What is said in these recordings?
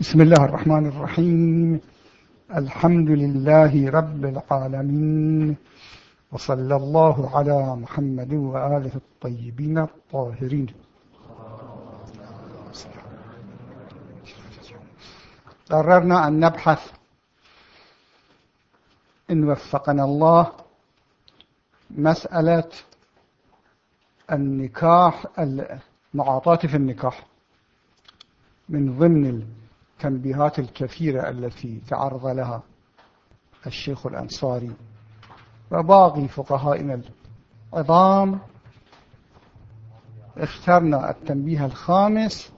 بسم الله الرحمن الرحيم. الحمد لله رب العالمين. وصلى الله على محمد وآله الطيبين الطاهرين. قررنا أن نبحث إن وفقنا الله مسألة النكاح المعاطاة في النكاح من ضمن التنبيهات الكثيرة التي تعرض لها الشيخ الأنصاري. وباقي فقهائنا العظام اخترنا التنبيه الخامس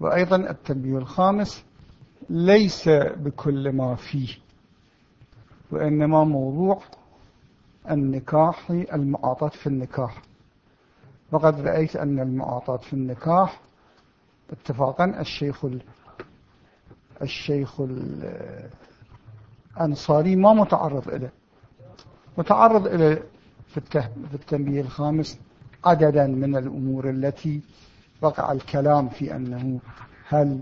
وأيضا التنبيه الخامس ليس بكل ما فيه وإنما موضوع النكاح المعاطاة في النكاح. وقد رأيت أن المعاطاة في النكاح اتفاقا الشيخ الشيخ الأنصاري ما متعرض إليه. متعرض إليه في التنبيه الخامس عددا من الأمور التي وقع الكلام في أنه هل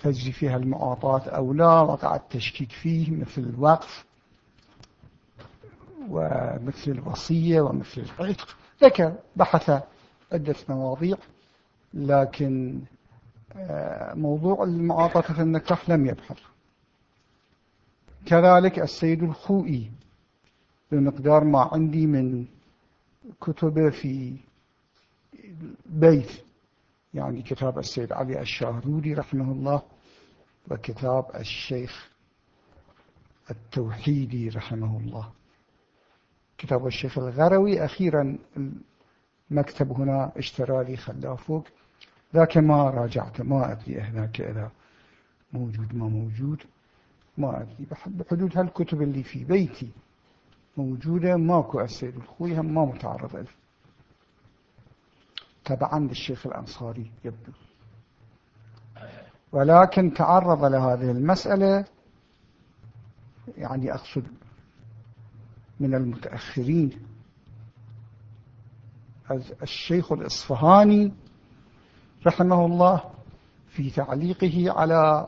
تجري فيها المعاطاة أو لا وقع التشكيك فيه مثل الوقف ومثل الوصية ومثل العتق. ذكر بحث عدة مواضيع لكن موضوع المعاطفة في النكاح لم يبحث كذلك السيد الخوئي بمقدار ما عندي من كتبه في بيت يعني كتاب السيد علي الشاهرودي رحمه الله وكتاب الشيخ التوحيدي رحمه الله. كتاب الشيخ الغروي أخيرا المكتب هنا اشترى لي خلافوك ذاك ما راجعت ما أدري هناك إذا موجود ما موجود. ما أدري بحدود هالكتب اللي في بيتي موجودة ماكو السيد الخوي هم ما متعرض له تبعا للشيخ الأنصاري يبدو ولكن تعرض لهذه المسألة يعني أقصد من المتأخرين. الشيخ الإصفهاني رحمه الله في تعليقه على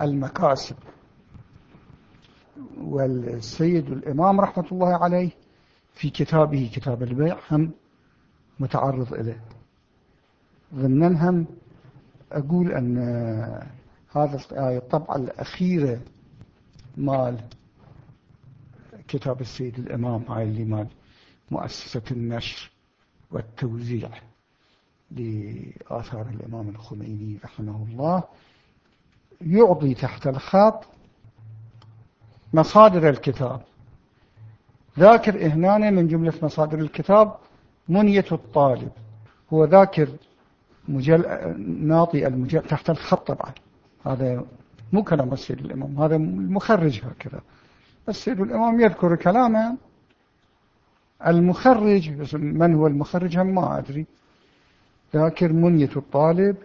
المكاسب. والسيد الإمام رحمة الله عليه في كتابه كتاب البيع هم متعرض إليه. ضمنا هم أقول أن هذا الطبعة الأخيرة مال كتاب السيد الإمام هاي اللي مال مؤسسة النشر والتوزيع. لآثار الإمام الخميني رحمه الله يعطي تحت الخط مصادر الكتاب. ذاكر إهنانه من جملة مصادر الكتاب منية الطالب. هو ذاكر مجل... ناطي المجل... تحت الخط طبعا. هذا مو كلام السيد الإمام هذا المخرج هكذا. السيد الإمام يذكر كلاما المخرج من هو المخرج هم ما أدري. ذاكر منية الطالب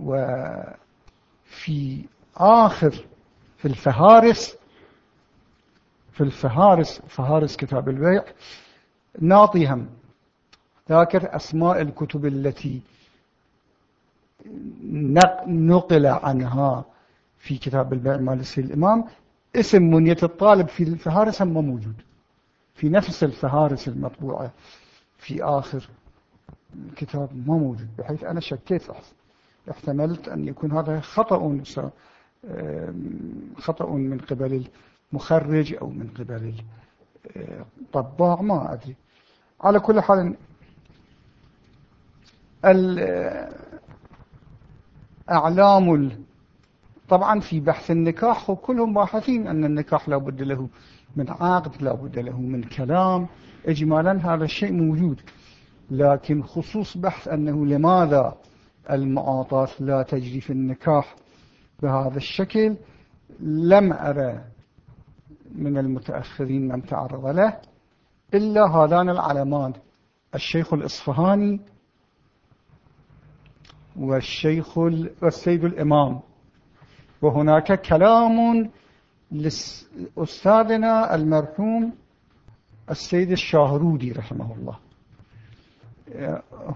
وفي آخر في الفهارس في الفهارس فهارس كتاب البيع ناطيهم ذاكر أسماء الكتب التي نقل عنها في كتاب البيع مال السيد الإمام. اسم منية الطالب في الفهارس هم موجود. في نفس الفهارس المطبوعة في آخر الكتاب ما موجود بحيث أنا شكيت احتملت أن يكون هذا خطأ خطأ من قبل المخرج أو من قبل الطباع ما أدري. على كل حال الأعلام طبعا في بحث النكاح وكلهم باحثين أن النكاح لا بد له من عقد لا بد له من كلام. إجمالا هذا الشيء موجود. لكن خصوص بحث أنه لماذا المعاطاة لا تجري في النكاح بهذا الشكل لم أرى من المتأخرين من تعرض له إلا هذان العلمان الشيخ الإصفهاني والشيخ والسيد الإمام. وهناك كلام لأستاذنا المرحوم السيد الشاهرودي رحمه الله.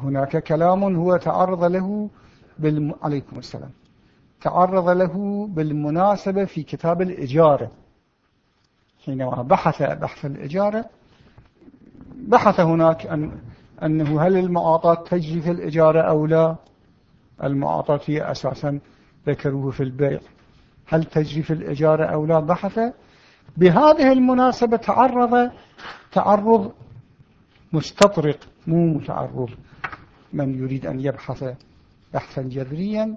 هناك كلام هو تعرض له بالم... عليكم السلام. تعرض له بالمناسبة في كتاب الإجارة. حينما بحث بحث الإجارة بحث هناك أن أنه هل المعاطاة تجري في الإجارة أو لا؟ المعاطاة هي أساسا ذكروه في البيع. هل تجري في الإجارة أو لا؟ بحث. بهذه المناسبة تعرض تعرض مستطرق مو متعرض. من يريد أن يبحث بحثا جذريا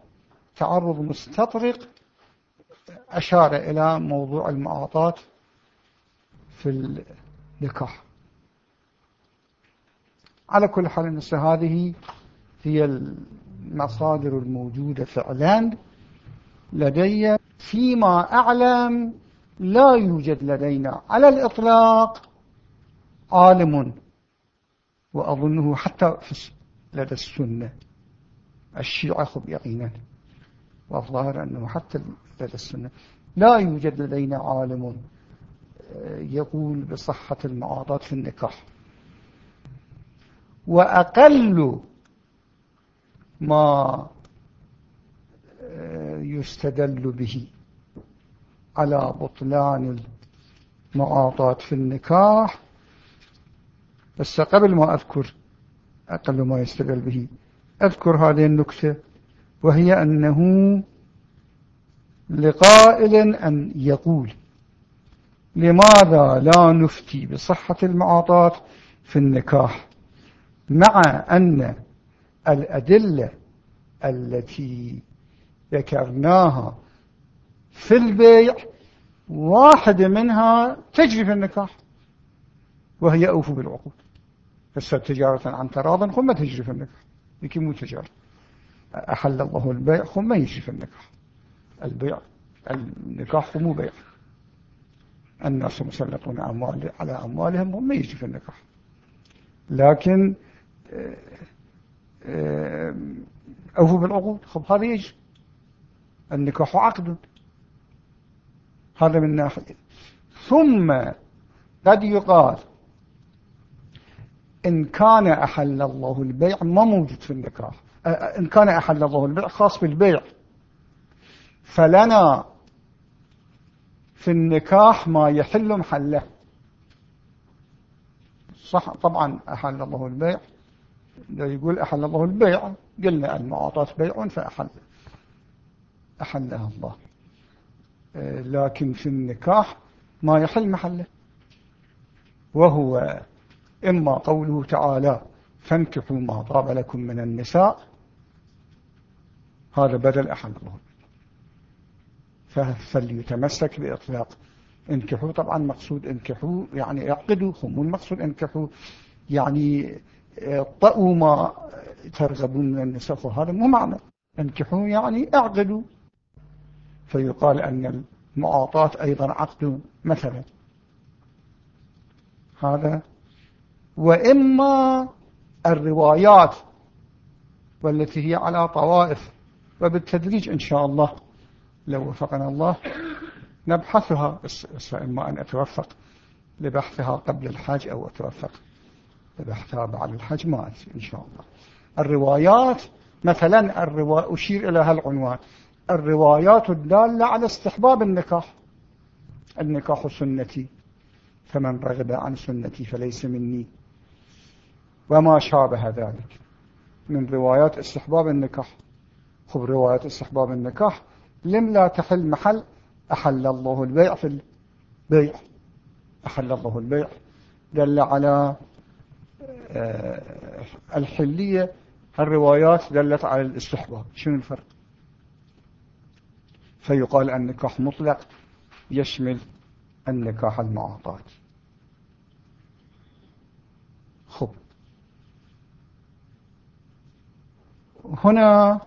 تعرض مستطرق أشار إلى موضوع المعاطاة في النكاح. على كل حال هذه هي المصادر الموجودة فعلا لدي. فيما أعلم لا يوجد لدينا على الإطلاق عالم وأظنه حتى لدى السنة. الشيعة خب يقينا. والظاهر أنه حتى لدى السنة. لا يوجد لدينا عالم آه، يقول بصحة المعاضات في النكاح. وأقل ما آه، يستدل به على بطلان المعاطات في النكاح بس قبل ما أذكر أقل ما يستدل به أذكر هذه النكتة وهي أنه لقائل أن يقول لماذا لا نفتي بصحة المعاطات في النكاح؟ مع أن الأدلة التي ذكرناها في البيع واحدة منها تجري في النكاح وهي أوفوا بالعقود. بس تجارة عن تراض خم تجري في النكاح مو تجارة. أحل الله البيع خم يجري في النكاح البيع النكاح مو بيع. الناس مسلطون أموال على أموالهم هم يجري في النكاح لكن آه، آه، أوفوا بالعقود. خب هذا يجري. النكاح عقد. هذا من ناحية. ثم قد يقال إن كان أحل الله البيع ما موجود في النكاح إن كان أحل الله البيع خاص بالبيع. فلنا في النكاح ما يحل محله. صح طبعا أحل الله البيع. يقول أحل الله البيع قلنا المعاطاة بيع فأحل. أحلها الله. لكن في النكاح ما يحل محله. وهو إما قوله تعالى فانكحوا ما طاب لكم من النساء هذا بدل أحد. الله فليتمسك بإطلاق. انكحوا طبعا مقصود انكحوا يعني اعقدوا هم المقصود انكحوا يعني طأوا ما ترغبون من النساء. وهذا مو معنى. انكحوا يعني اعقدوا. فيقال أن المعاطاة أيضا عقد مثلا. هذا وإما الروايات والتي هي على طوائف. وبالتدريج إن شاء الله لو وفقنا الله نبحثها إما أن أتوفق لبحثها قبل الحج أو أتوفق لبحثها بعد الحج ما إن شاء الله. الروايات مثلا الروا... أشير إلى هالعنوان. الروايات الدالة على استحباب النكاح. النكاح سنتي فمن رغب عن سنتي فليس مني. وما شابه ذلك من روايات استحباب النكاح. خب روايات استحباب النكاح لم لا تحل محل أحل الله البيع في البيع. أحل الله البيع. دل على آه، الحلية. الروايات دلت على الاستحباب. شنو الفرق؟ فيقال النكاح مطلق يشمل النكاح المعاطات خب هنا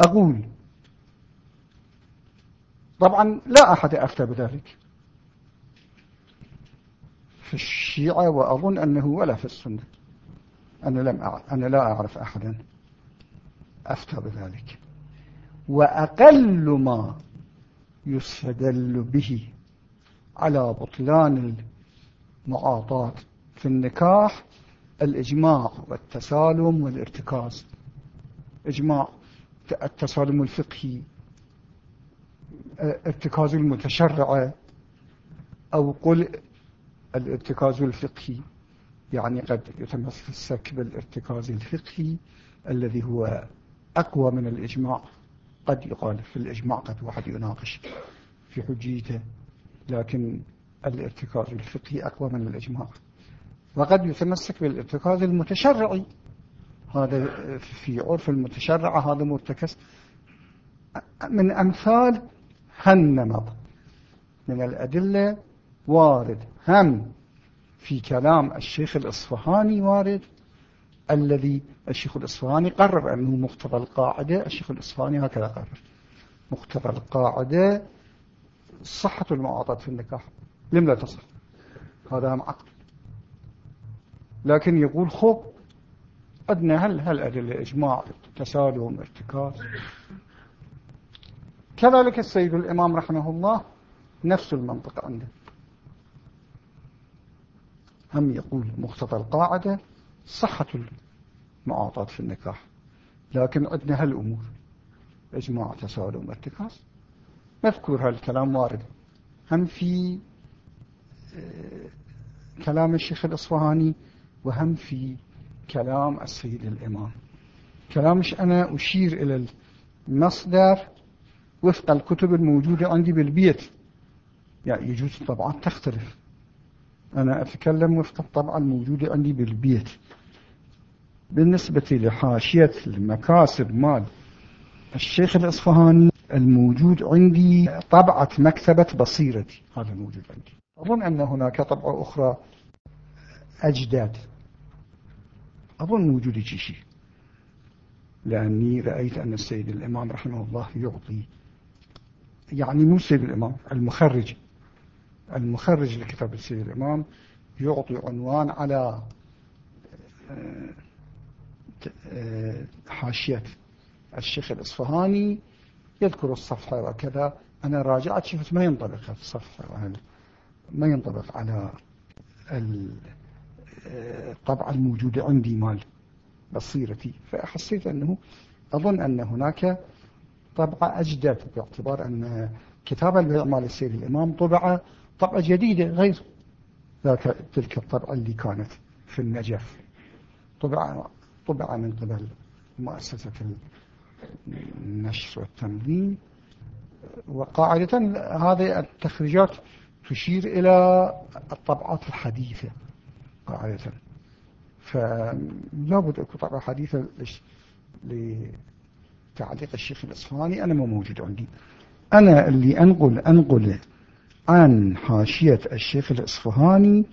أقول طبعا لا أحد أفتى بذلك. في الشيعة وأظن أنه ولا في السنة. أنا, لم أعرف أنا لا أعرف أحدا أفتى بذلك. وأقل ما يستدل به على بطلان المعاطات في النكاح الإجماع والتسالم والارتكاز. إجماع التسالم الفقهي ارتكاز المتشرعة أو قل الارتكاز الفقهي. يعني قد يتمسك بالارتكاز الفقهي الذي هو أقوى من الإجماع. قد يقال في الإجماع قد واحد يناقش في حجيته لكن الارتكاز الفقهي أقوى من الإجماع. وقد يتمسك بالارتكاز المتشرعي. هذا في عرف المتشرع هذا مرتكز من أمثال هالنمط من الأدلة وارد هم في كلام الشيخ الإصفهاني وارد. الذي الشيخ الإصفهاني قرر أنه مقتضى القاعدة الشيخ الإصفهاني هكذا قرر. مقتضى القاعدة صحة المعاطات في النكاح لم لا تصح. هذا هم عقد لكن يقول خب أدنى هل هل أدلة إجماع تسالم ارتكاز؟ كذلك السيد الإمام رحمه الله نفس المنطق عنده. هم يقول مقتضى القاعدة صحة المعاطات في النكاح. لكن عندنا هالأمور. إجماع تسالم ارتكاز مذكور هالكلام وارد. هم في آه، كلام الشيخ الإصفهاني وهم في كلام السيد الإمام. كلامش أنا أشير إلى المصدر وفق الكتب الموجودة عندي بالبيت. يعني يجوز الطبعات تختلف. أنا أتكلم وفق الطبعة الموجودة عندي بالبيت. بالنسبة لحاشية المكاسب مال الشيخ الإصفهاني الموجود عندي طبعة مكتبة بصيرتي هذا الموجود عندي. أظن أن هناك طبعة أخرى أجداد. أظن موجود شيء. لأني رأيت أن السيد الإمام رحمه الله يعطي يعني مو السيد الإمام المخرج. المخرج لكتاب السيد الإمام يعطي عنوان على آه، آه، حاشية الشيخ الإصفهاني يذكر الصفحة وكذا. أنا راجعت شفت ما ينطبق هذا الصفحة ما ينطبق على الطبعة الموجودة عندي مال بصيرتي. فحسيت أنه أظن أن هناك طبعة أجدد باعتبار أن كتاب البيع مال السيد الإمام طبعة طبعة جديدة غير. تلك الطبعة اللي كانت في النجف. طبعة, طبعة من قبل مؤسسة النشر والتنظيم. وقاعدة هذه التخريجات تشير إلى الطبعات الحديثة قاعدة. فلا بد أكو طبعة حديثة لتعليق الشيخ الإصفهاني أنا ما موجود عندي. أنا اللي أنقل أنقل عن حاشية الشيخ الإصفهاني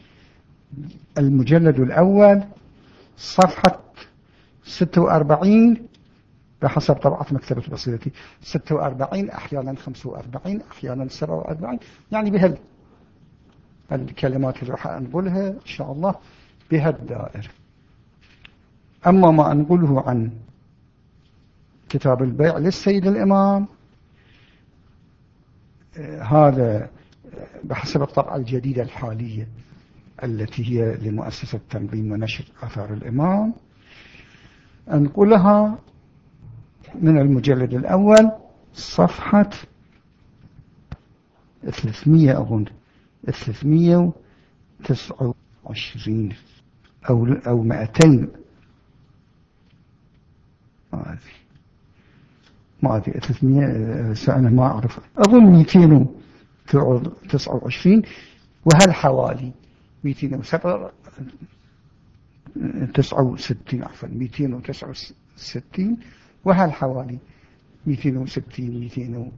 المجلد الأول صفحة 46 بحسب طبعة مكتبة بصيرتي 46 أحيانا 45 أحيانا 47 يعني بهال الكلمات اللي راح أنقلها إن شاء الله بهالدائر أما ما أنقله عن كتاب البيع للسيد الإمام آه، هذا بحسب الطبعة الجديدة الحالية التي هي لمؤسسة تنظيم ونشر أثار الإمام أنقلها من المجلد الأول صفحة 300 أظن 329 أو أو 200 ما أدري. ما أدري 300 أنا ما أعرف أظن 229 وهالحوالي 269 عفوا 269 وهالحوالي 260 200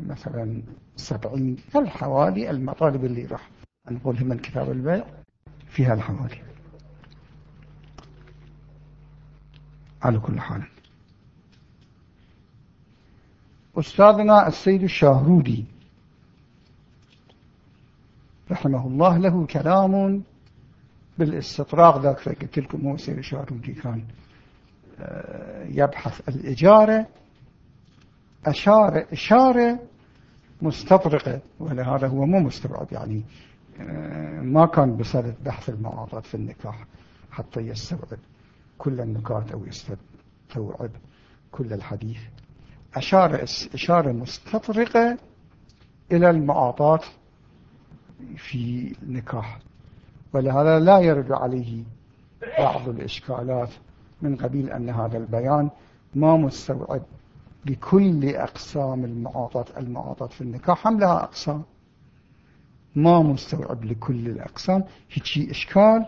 مثلا 70 هالحوالي المطالب اللي راح نقولها من كتاب البيع في هالحوالي. على كل حال. أستاذنا السيد الشاهرودي رحمه الله له كلام بالاستطراق ذاك قلت لكم هو سيد الشاهرودي كان آه، يبحث الإجارة أشار إشارة مستطرقة ولهذا هو مو مستبعد يعني آه، ما كان بصدد بحث المعاطات في النكاح حتى يستوعب كل النكات أو يستوعب كل الحديث. أشار إشارة مستطرقة إلى المعاطات في النكاح ولهذا لا يرد عليه بعض الإشكالات من قبيل أن هذا البيان ما مستوعب بكل أقسام المعاطات المعاطات في النكاح. هم لها أقسام. ما مستوعب لكل الأقسام. هيك إشكال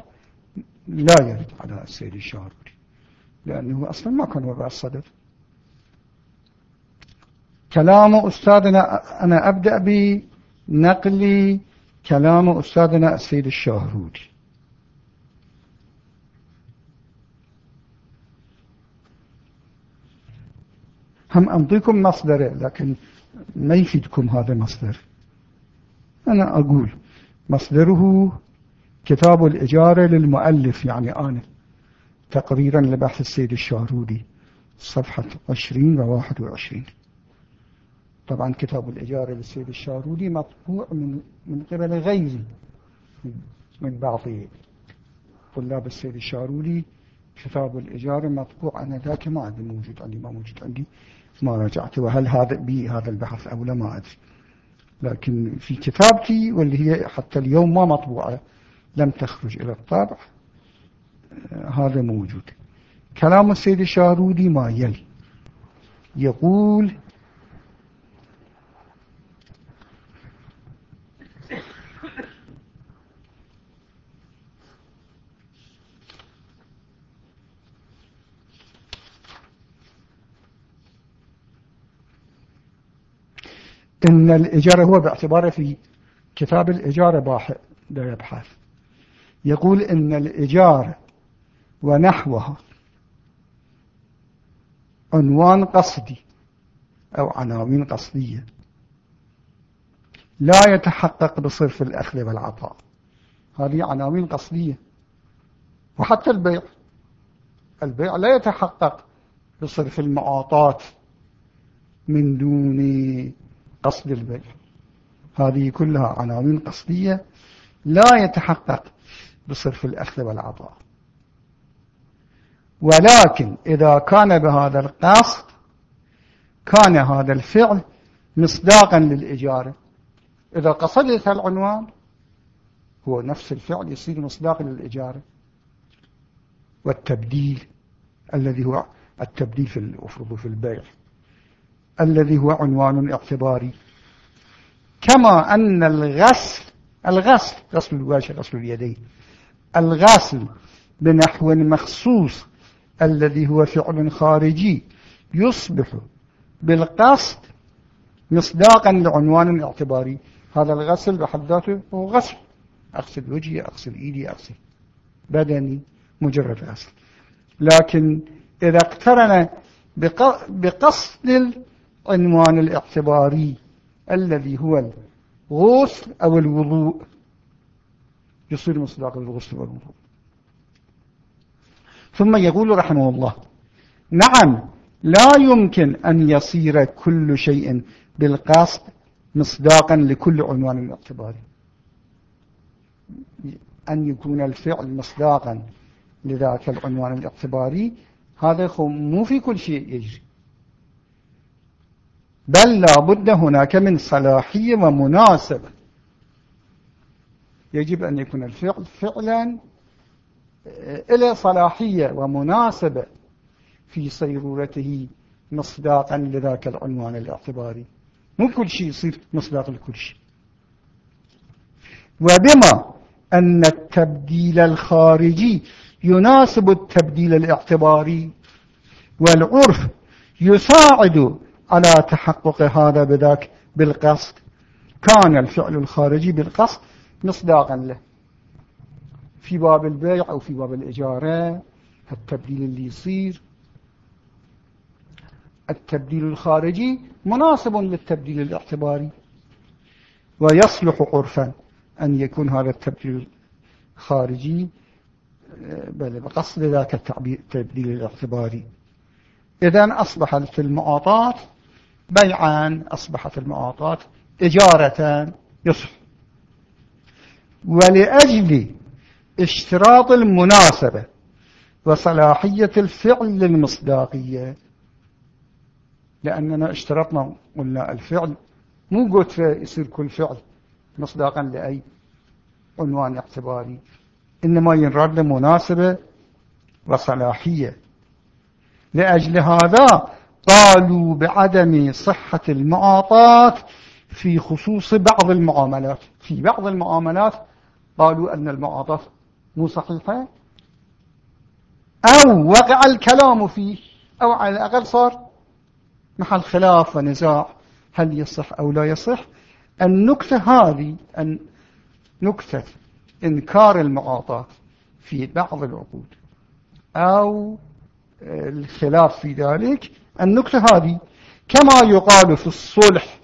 لا يرد على السيد الشهروري لأنه أصلا ما كان وضع الصدر. كلام أستاذنا أنا أبدأ بنقل كلام أستاذنا السيد الشهروري هم أنطيكم مصدره لكن ما يفيدكم هذا المصدر أنا أقول مصدره كتاب الإجارة للمؤلف يعني أنا تقريرا لبحث السيد الشهرودي صفحة 20 و 21 طبعا كتاب الإجارة للسيد الشهرودي مطبوع من من قبل غيري من بعض طلاب السيد الشهرودي كتاب الإجارة مطبوع أنا ذاك ما عندي موجود عندي ما موجود عندي ما رجعت. وهل هذا بي هذا البحث أو لا ما أدري. لكن في كتابتي واللي هي حتى اليوم ما مطبوعة لم تخرج إلى الطابع آه، هذا موجود. كلام السيد الشارودي ما يلي. يقول إن الإجارة هو باعتباره في كتاب الإجارة باحث يبحث. يقول إن الإجارة ونحوها عنوان قصدي أو عناوين قصدية. لا يتحقق بصرف الأخذ والعطاء. هذه عناوين قصدية. وحتى البيع. البيع لا يتحقق بصرف المعاطات من دون قصد البيع هذه كلها عناوين قصدية لا يتحقق بصرف الأخذ والعطاء. ولكن إذا كان بهذا القصد كان هذا الفعل مصداقا للإجارة. إذا قصدت العنوان هو نفس الفعل يصير مصداقا للإجارة. والتبديل الذي هو التبديل في في البيع. الذي هو عنوان اعتباري كما أن الغسل الغسل غسل الوجه غسل اليدين. الغسل بنحو مخصوص الذي هو فعل خارجي يصبح بالقصد مصداقا لعنوان اعتباري هذا الغسل بحد ذاته هو غسل. أغسل وجهي أغسل إيدي أغسل بدني مجرد غسل. لكن إذا اقترن بقصد العنوان الاعتباري الذي هو الغسل أو الوضوء. يصير مصداق الغسل والوضوء. ثم يقول رحمه الله نعم لا يمكن أن يصير كل شيء بالقصد مصداقا لكل عنوان اعتباري أن يكون الفعل مصداقا لذاك العنوان الاعتباري هذا مو في كل شيء يجري. بل لا بد هناك من صلاحية ومناسبة يجب أن يكون الفعل فعلا آه، إلى صلاحية ومناسبة في صيرورته مصداقا لذاك العنوان الاعتباري. مو كل شيء يصير مصداق لكل شيء. وبما أن التبديل الخارجي يناسب التبديل الاعتباري والعرف يساعد على تحقق هذا بذاك بالقصد. كان الفعل الخارجي بالقصد مصداقا له. في باب البيع أو في باب الإجارة التبديل اللي يصير. التبديل الخارجي مناسب للتبديل الاعتباري. ويصلح عرفا أن يكون هذا التبديل الخارجي بل بقصد ذاك التبديل الاعتباري. إذا أصبحت المعاطات بيعا أصبحت المعاطات إجارة يصح ولأجل اشتراط المناسبة وصلاحية الفعل للمصداقية لأننا اشترطنا قلنا الفعل مو قلت يصير كل فعل مصداقا لأي عنوان اعتباري إنما ينرد لمناسبة وصلاحية. لأجل هذا قالوا بعدم صحة المعاطات في خصوص بعض المعاملات. في بعض المعاملات قالوا أن المعاطات مو صحيحة أو وقع الكلام فيه أو على الأقل صار محل خلاف ونزاع هل يصح أو لا يصح. النكتة هذه أن نكتة إنكار المعاطاة في بعض العقود أو الخلاف في ذلك النكتة هذه كما يقال في الصلح.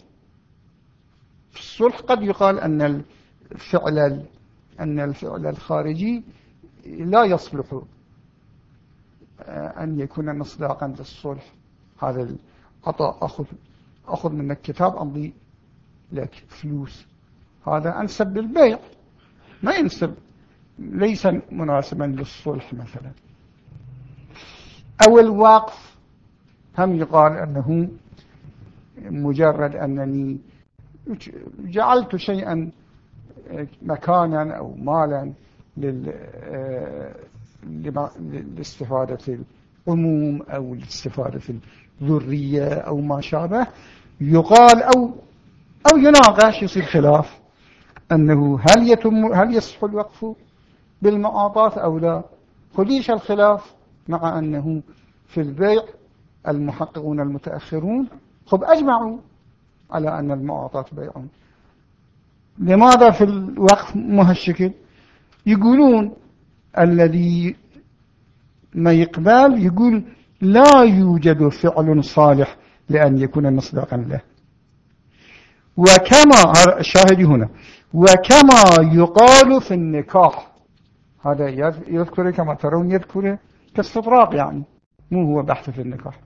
في الصلح قد يقال أن الفعل أن الفعل الخارجي لا يصلح أن يكون مصداقا للصلح. هذا العطاء أخذ أخذ منك كتاب أمضي لك فلوس. هذا أنسب للبيع ما ينسب ليس مناسبا للصلح مثلا. أو الوقف هم يقال أنه مجرد أنني جعلت شيئا مكانا أو مالا لاستفادة العموم أو لاستفادة الذرية أو ما شابه. يقال أو أو يناقش يصير خلاف أنه هل يتم هل يصح الوقف بالمعاطات أو لا. خليش الخلاف مع أنه في البيع المحققون المتأخرون. خب أجمعوا على أن المعاطات بيع. لماذا في الوقف مهالشكل يقولون الذي ما يقبل يقول لا يوجد فعل صالح لأن يكون مصداقا له. وكما الشاهد هنا وكما يقال في النكاح. هذا يذكر كما ترون يذكره كاستطراق يعني مو هو بحث في النكاح.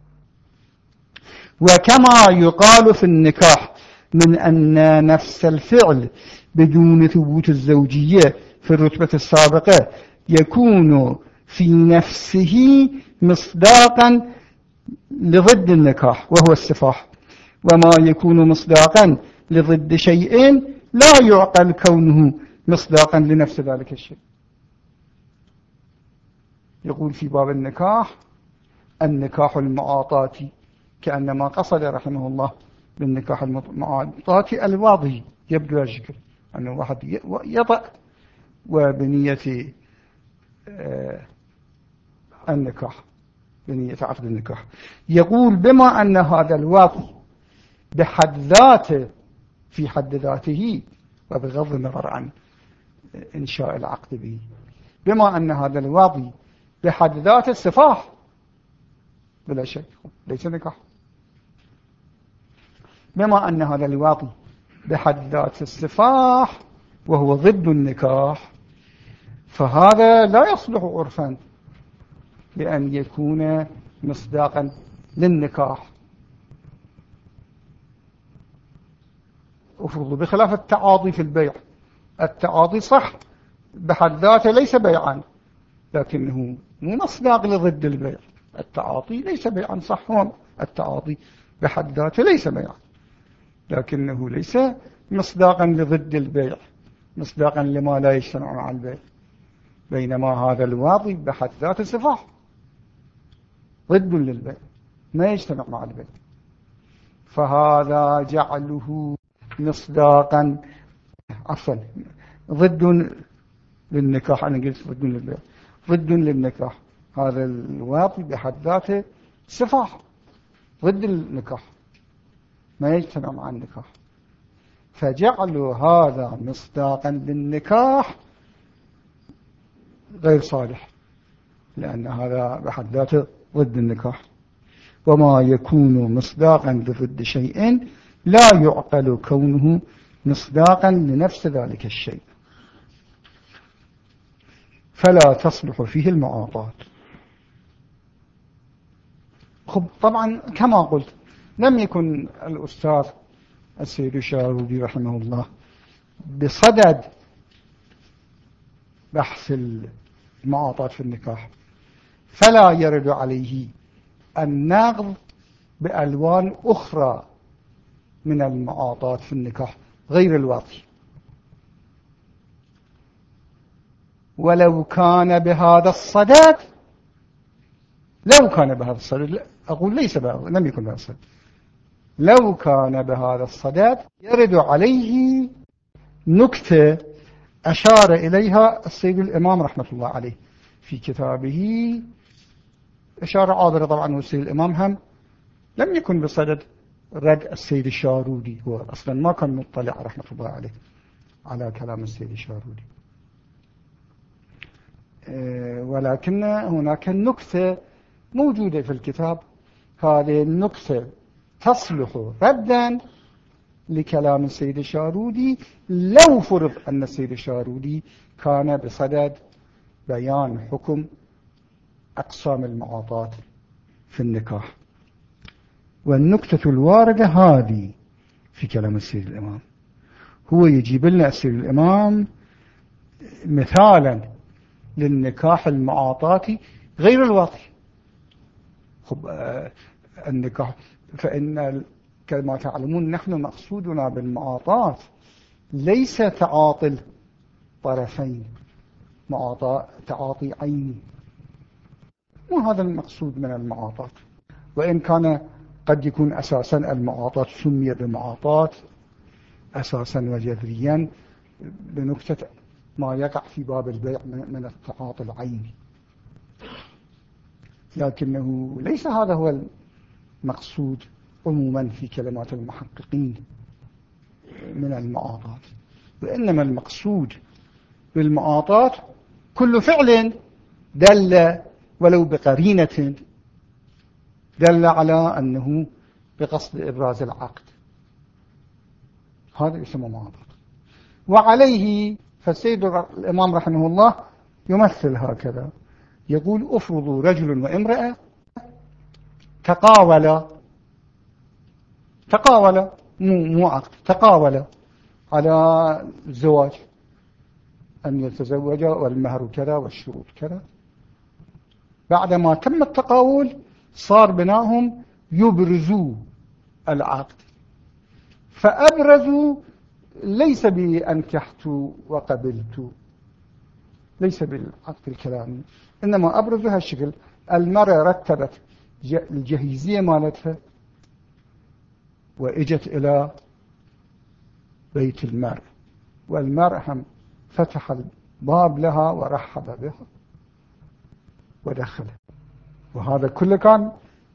وكما يقال في النكاح من أن نفس الفعل بدون ثبوت الزوجية في الرتبة السابقة يكون في نفسه مصداقا لضد النكاح وهو السفاح. وما يكون مصداقا لضد شيء لا يعقل كونه مصداقا لنفس ذلك الشيء. يقول في باب النكاح النكاح المعاطاتي كأنما قصد رحمه الله بالنكاح المعاطاتي الواضي يبدو الشكل أنه واحد يطأ وبنية آه، النكاح بنية عقد النكاح. يقول بما أن هذا الواضي بحد ذاته في حد ذاته وبغض النظر عن إنشاء العقد به. بما أن هذا الواضي بحد ذاته سفاح بلا شك ليس نكاح. بما أن هذا الواطي بحد ذات السفاح وهو ضد النكاح فهذا لا يصلح عرفا لأن يكون مصداقا للنكاح. أفرض بخلاف التعاضي في البيع. التعاضي صح بحد ذاته ليس بيعا لكنه مو مصداق لضد البيع. التعاطي ليس بيعا صح التعاطي بحد ذاته ليس بيعا. لكنه ليس مصداقا لضد البيع مصداقا لما لا يجتمع مع البيع. بينما هذا الواضي بحد ذاته صفاح. ضد للبيع ما يجتمع مع البيع. فهذا جعله مصداقا عفوا ضد للنكاح. أنا قلت ضد للبيع. ضد للنكاح. هذا الواطي بحد ذاته سفاح ضد النكاح يجتمع مع النكاح. فجعلوا هذا مصداقا للنكاح غير صالح لأن هذا بحد ذاته ضد النكاح. وما يكون مصداقا لضد شيء لا يعقل كونه مصداقا لنفس ذلك الشيء. فلا تصلح فيه المعاطات خب طبعا كما قلت لم يكن الأستاذ السيد الشارودي رحمه الله بصدد بحث المعاطات في النكاح فلا يرد عليه النقض بألوان أخرى من المعاطات في النكاح غير الوطي ولو كان بهذا الصدد لو كان بهذا الصدد أقول ليس بهذا لم يكن بهذا الصدد. لو كان بهذا الصدد يرد عليه نكتة أشار إليها السيد الإمام رحمة الله عليه في كتابه. إشارة عابرة طبعا والسيد الإمام هم لم يكن بصدد رد السيد الشارودي هو أصلا ما كان مطلع رحمة الله عليه على كلام السيد الشارودي. آه، ولكن هناك نكتة موجودة في الكتاب. هذه النكتة تصلح ردا لكلام السيد الشارودي لو فرض أن السيد الشارودي كان بصدد بيان حكم أقسام المعاطات في النكاح. والنكتة الواردة هذه في كلام السيد الإمام. هو يجيب لنا السيد الإمام مثالا للنكاح المعاطاتي غير الواطي خب آه، النكاح فإن كما تعلمون نحن مقصودنا بالمعاطات ليس تعاطي الطرفين تعاطي عيني مو هذا المقصود من المعاطات وإن كان قد يكون أساسا المعاطات سمي بمعاطات أساسا وجذريا بنكتة ما يقع في باب البيع من التعاطي العيني. لكنه ليس هذا هو المقصود عموما في كلمات المحققين من المعاطات. وإنما المقصود بالمعاطات كل فعل دل ولو بقرينة دل على أنه بقصد إبراز العقد. هذا يسمى معاطات. وعليه فالسيد الإمام رحمه الله يمثل هكذا. يقول أفرضوا رجل وامرأة تقاولا تقاولا مو مو عقد. تقاولا على الزواج أن يتزوجا والمهر كذا والشروط كذا. بعدما تم التقاول صار بناهم يبرزوا العقد. فأبرزوا ليس بأنكحت وقبلت. ليس بالعقد الكلامي إنما أبرزوا هالشكل المرأة رتبت الجهيزية مالتها وإجت إلى بيت المرء. والمرء هم فتح الباب لها ورحب بها ودخل وهذا كله كان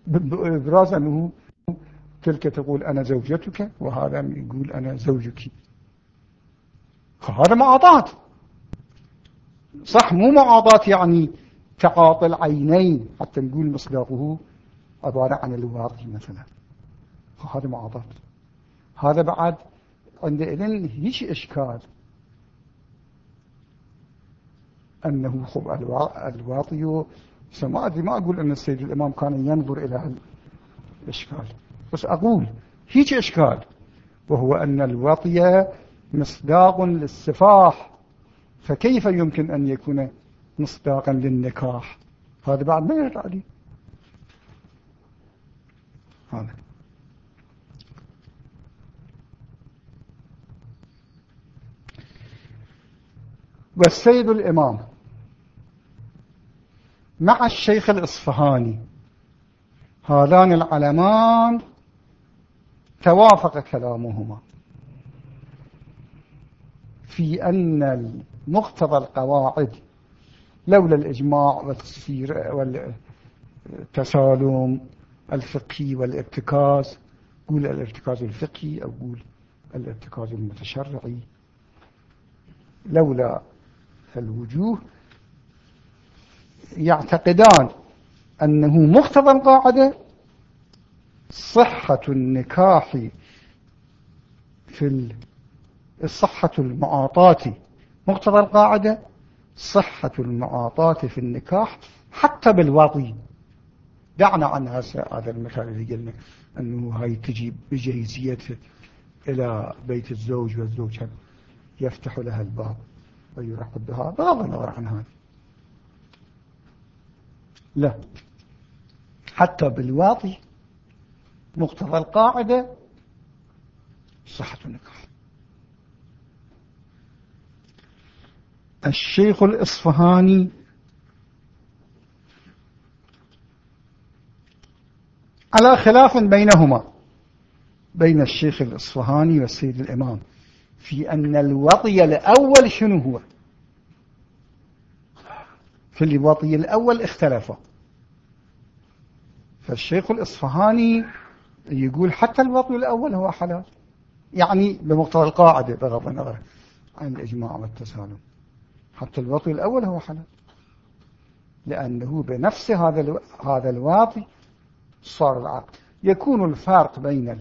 بإبراز أنه تلك تقول أنا زوجتك وهذا يقول أنا زوجك. فهذا معاطات صح مو معاطات يعني تعاطي العينين حتى نقول مصداقه عبارة عن الواطي مثلا. هذا معاطات هذا بعد عندئذ هيش إشكال. أنه خب الواطي ما أدري ما أقول أن السيد الإمام كان ينظر إلى الإشكال بس أقول هيك إشكال. وهو أن الوطي مصداق للسفاح. فكيف يمكن أن يكون مصداقا للنكاح؟ هذا بعد ما يرد عليه. والسيد الإمام مع الشيخ الإصفهاني هذان العلمان توافق كلامهما في أن مقتضى القواعد لولا الإجماع والتسالم الفقهي والارتكاز. قول الارتكاز الفقهي أو قول الارتكاز المتشرعي. لولا الوجوه يعتقدان أنه مقتضى القاعدة صحة النكاح في الصحة المعاطات مقتضى القاعدة صحة المعاطات في النكاح حتى بالوضي دعنا عن هذا المثال اللي قلنا أنه هاي تجي بجهيزية إلى بيت الزوج والزوج يفتح لها الباب ويرحب بها. بغض النظر عن هذا. لا. حتى بالواطي مقتضى القاعدة صحة النكاح. الشيخ الإصفهاني على خلاف بينهما. بين الشيخ الإصفهاني والسيد الإمام. في أن الوطي الأول شنو هو؟ في الوطي الأول اختلفوا. فالشيخ الإصفهاني يقول حتى الوطي الأول هو حلال. يعني بمقتضى القاعدة بغض النظر عن الإجماع والتسالم. حتى الوطي الأول هو حلال. لأنه بنفس هذا هذا الواطي صار العقد. يكون الفرق بين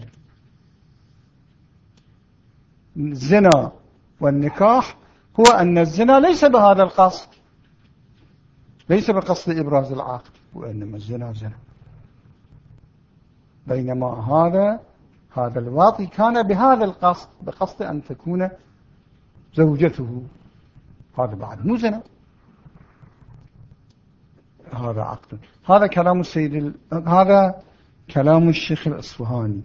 الزنا والنكاح هو أن الزنا ليس بهذا القصد. ليس بقصد إبراز العقد وإنما الزنا زنا. بينما هذا هذا الواطي كان بهذا القصد بقصد أن تكون زوجته. هذا بعد مو زنا. هذا عقد. هذا كلام السيد ال... هذا كلام الشيخ الأصفهاني.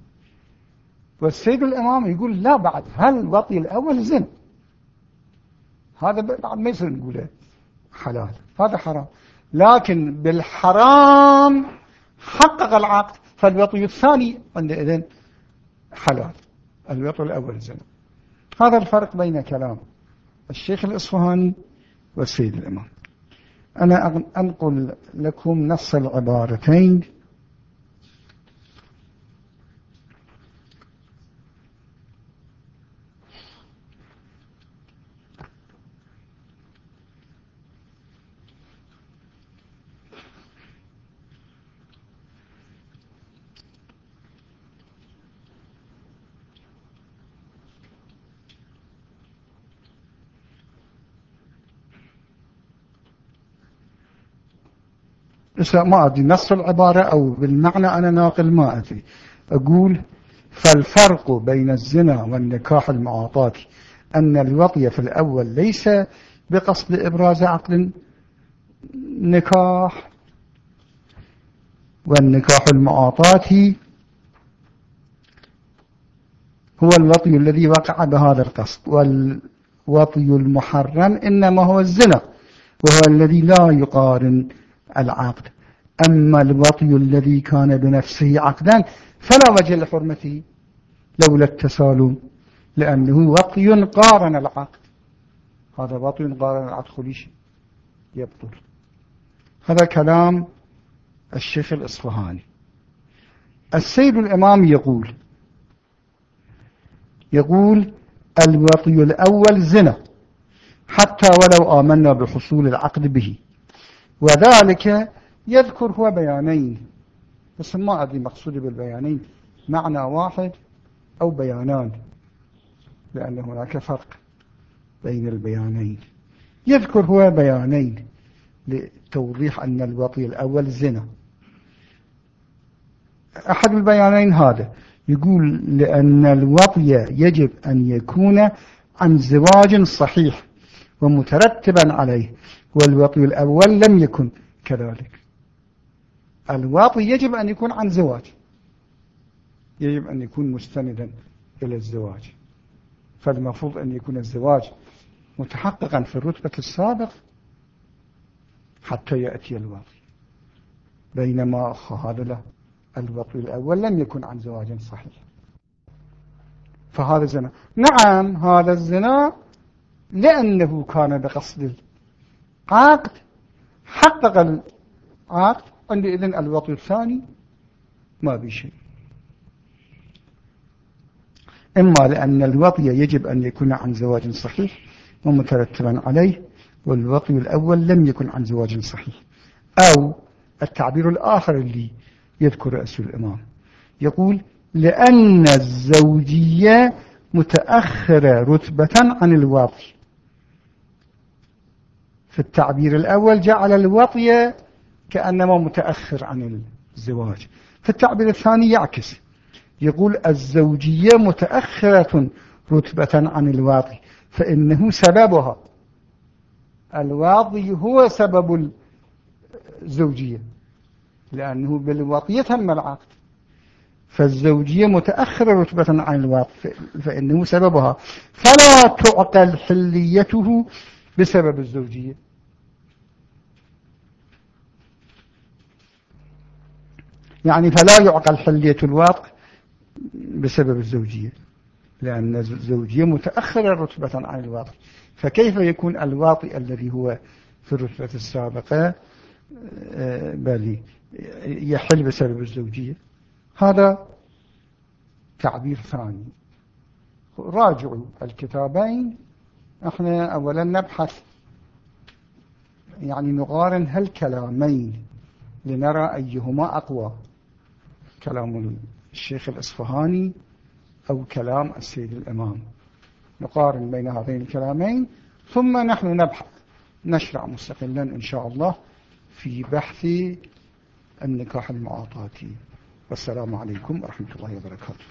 والسيد الإمام يقول لا بعد هل الوطي الأول؟ زن هذا بعد ما يصير نقوله حلال. هذا حرام. لكن بالحرام حقق العقد فالوطي الثاني عندئذ حلال. الوطي الأول زن هذا الفرق بين كلام الشيخ الإصفهاني والسيد الإمام. أنا أنقل لكم نص العبارتين ما أدري نص العبارة أو بالمعنى أنا ناقل ما أدري. أقول فالفرق بين الزنا والنكاح المعاطاتي أن الوطي في الأول ليس بقصد إبراز عقل نكاح والنكاح المعاطاتي هو الوطي الذي وقع بهذا القصد والوطي المحرم إنما هو الزنا وهو الذي لا يقارن العقد. أما الوطي الذي كان بنفسه عقدا فلا وجه لحرمته لولا التسالم لأنه وطي قارن العقد. هذا وطي قارن العقد خليش يبطل. هذا كلام الشيخ الإصفهاني. السيد الإمام يقول يقول الوطي الأول زنا حتى ولو آمنا بحصول العقد به. وذلك يذكر هو بيانين بس ما أدري مقصود بالبيانين معنى واحد أو بيانان لأن هناك فرق بين البيانين. يذكر هو بيانين لتوضيح أن الوطي الأول زنا. أحد البيانين هذا يقول لأن الوطي يجب أن يكون عن زواج صحيح ومترتبا عليه والوطي الأول لم يكن كذلك. الواطي يجب أن يكون عن زواج. يجب أن يكون مستندا إلى الزواج. فالمفروض أن يكون الزواج متحققا في الرتبة السابق حتى يأتي الواطي. بينما هذا له الوطي الأول لم يكن عن زواج صحيح. فهذا زنا. نعم هذا الزنا لأنه كان بقصد العقد حقق العقد عندئذ الوطي الثاني ما بشيء إما لأن الوطي يجب أن يكون عن زواج صحيح ومترتبا عليه والوطي الأول لم يكن عن زواج صحيح. أو التعبير الآخر اللي يذكر رأس الإمام. يقول لأن الزوجية متأخرة رتبة عن الوطي في التعبير الأول جعل الوطي كأنما متأخر عن الزواج. في التعبير الثاني يعكس. يقول الزوجية متأخرة رتبة عن الواطي فإنه سببها. الواطي هو سبب الزوجية لأنه بالواطي يتم العقد. فالزوجية متأخرة رتبة عن الواطي فإنه سببها. فلا تعقل حليته بسبب الزوجية. يعني فلا يعقل حلية الواطئ بسبب الزوجية لأن الزوجية متأخرة رتبة عن الواطئ فكيف يكون الواطئ الذي هو في الرتبة السابقة آه، بل يحل بسبب الزوجية؟ هذا تعبير ثاني. راجعوا الكتابين. إحنا اولا نبحث يعني نقارن هالكلامين لنرى أيهما أقوى. كلام الشيخ الأصفهاني أو كلام السيد الإمام. نقارن بين هذين الكلامين ثم نحن نبحث نشرع مستقلا إن شاء الله في بحث النكاح المعاطاتي والسلام عليكم ورحمة الله وبركاته.